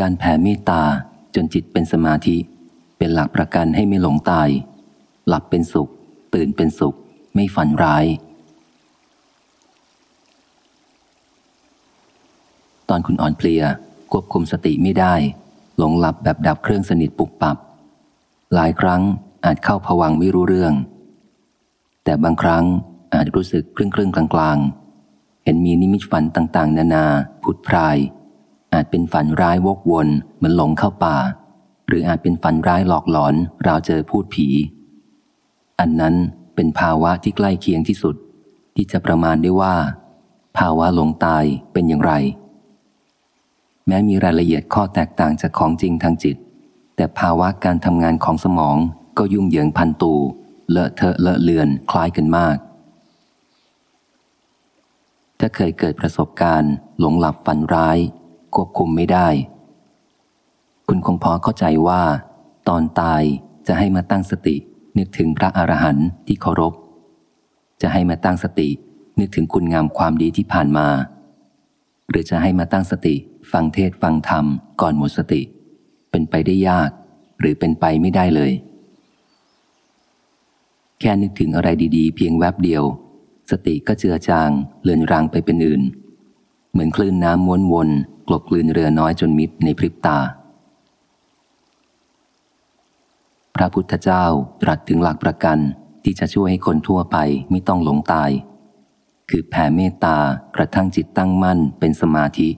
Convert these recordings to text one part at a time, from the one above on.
การแผ่เมตตาจนจิตเป็นสมาธิ เป็นหลักประกันให้ไม่หลงตาย หลับเป็นสุข ตื่นเป็นสุข ไม่ฝันร้าย ตอนคุณอ่อนเพลียควบคุมสติไม่ได้ หลงหลับแบบดับเครื่องสนิทปุบปับ หลายครั้งอาจเข้าผวังไม่รู้เรื่อง แต่บางครั้งอาจรู้สึกครึ่งครึ่งกลางกลางเห็นมีนิมิตฝันต่างๆ นานา ผุดพราย อาจเป็นฝันร้ายวกวนเหมือนหลงเข้าป่า หรืออาจเป็นฝันร้ายหลอกหลอนราวเจอพูดผี อันนั้นเป็นภาวะที่ใกล้เคียงที่สุด ที่จะประมาณได้ว่า ภาวะหลงตายเป็นอย่างไร แม้มีรายละเอียดข้อแตกต่างจากของจริงทางจิต แต่ภาวะการทำงานของสมองก็ยุ่งเหยิงพันตูเลอะเทอะเลอะเลือนคล้ายกันมาก ถ้าเคยเกิดประสบการณ์ หลงหลับฝันร้าย ควบคุมไม่ได้ คุณคงพอเข้าใจว่า ตอนตายจะให้มาตั้งสติ นึกถึงพระอรหันต์ที่เคารพ จะให้มาตั้งสติ นึกถึงคุณงามความดีที่ผ่านมา หรือจะให้มาตั้งสติ ฟังเทศฟังธรรมก่อนหมดสติ เป็นไปได้ยาก หรือเป็นไปไม่ได้เลย แค่นึกถึงอะไรดี ๆ เพียงแวบเดียว สติก็เจือจางเลือนรางไปเป็นอื่น เหมือนคลื่นน้ำม้วนวน กลบกลืนเรือน้อยจนมิดในพริบตา พระพุทธเจ้าตรัสถึงหลักประกันที่จะช่วยให้คนทั่วไปไม่ต้องหลงตาย คือแผ่เมตตากระทั่งจิตตั้งมั่นเป็นสมาธิ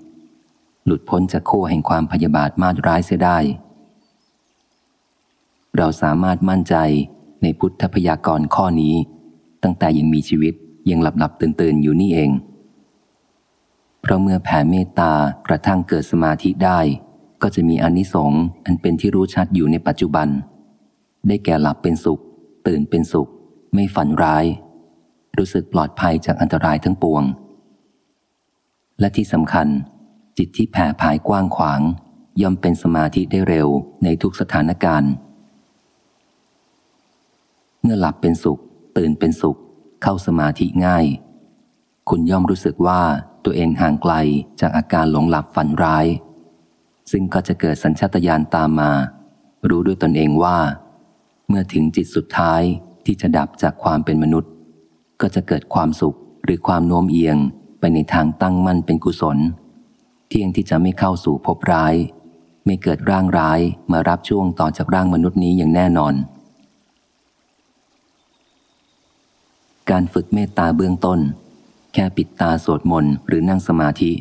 หลุดพ้นจากโคแห่งความพยาบาทมาดร้ายเสียได้ เราสามารถมั่นใจในพุทธพยากรณ์ข้อนี้ ตั้งแต่ยังมีชีวิตยังหลับหลับตื่นตื่นอยู่นี่เอง ราะเมื่อแผ่เมตตากระทั่งเกิดสมาธิได้ ก็จะมีอนิสงส์อันเป็นที่รู้ชัดอยู่ในปัจจุบัน ได้แก่หลับเป็นสุข ตื่นเป็นสุข ไม่ฝันร้าย รู้สึกปลอดภัยจากอันตรายทั้งปวง และที่สำคัญ จิตที่แผ่ภายกว้างขวาง ย่อมเป็นสมาธิได้เร็วในทุกสถานการณ์ เมื่อหลับเป็นสุข ตื่นเป็นสุข เข้าสมาธิง่าย คุณย่อมรู้สึกว่า ตัวเองห่างไกลจากอาการหลงหลับฝันร้าย ซึ่งก็จะเกิดสัญชาตญาณตามมา รู้ด้วยตนเองว่า เมื่อถึงจิตสุดท้ายที่จะดับจากความเป็นมนุษย์ ก็จะเกิดความสุขหรือความโน้มเอียงไปในทางตั้งมั่นเป็นกุศล เที่ยงที่จะไม่เข้าสู่ภพร้าย ไม่เกิดร่างร้ายมารับช่วงต่อจากร่างมนุษย์นี้อย่างแน่นอน การฝึกเมตตาเบื้องต้น แค่ปิดตาสวดมนต์หรือนั่งสมาธิ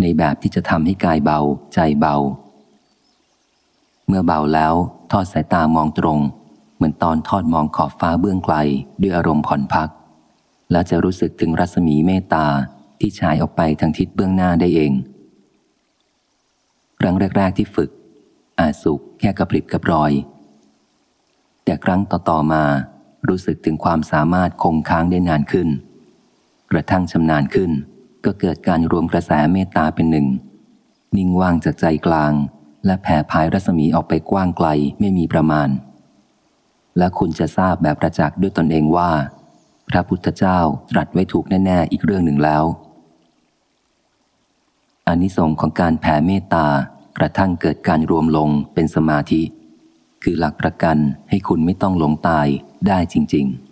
ในแบบที่จะทำให้กายเบาใจเบา เมื่อเบาแล้วทอดสายตามองตรง เหมือนตอนทอดมองขอบฟ้าเบื้องไกลด้วยอารมณ์ผ่อนพัก แล้วจะรู้สึกถึงรัศมีเมตตาที่ฉายออกไปทางทิศเบื้องหน้าได้เอง ครั้งแรก ๆที่ฝึก อาจสุขแค่กระพริบกระปรอย แต่ครั้งต่อๆมารู้สึกถึงความสามารถคงค้างได้นานขึ้น กระทั่งชำนาญขึ้น ก็เกิดการรวมกระแสเมตตาเป็นหนึ่ง นิ่งว่างจากใจกลาง และแผ่พายรัศมีออกไปกว้างไกลไม่มีประมาณ และคุณจะทราบแบบประจักษ์ด้วยตนเองว่า พระพุทธเจ้าตรัสไว้ถูกแน่ๆอีกเรื่องหนึ่งแล้วอานิสงส์ของการแผ่เมตตากระทั่งเกิดการรวมลงเป็นสมาธิ คือหลักประกันให้คุณไม่ต้องหลงตายได้จริง ๆ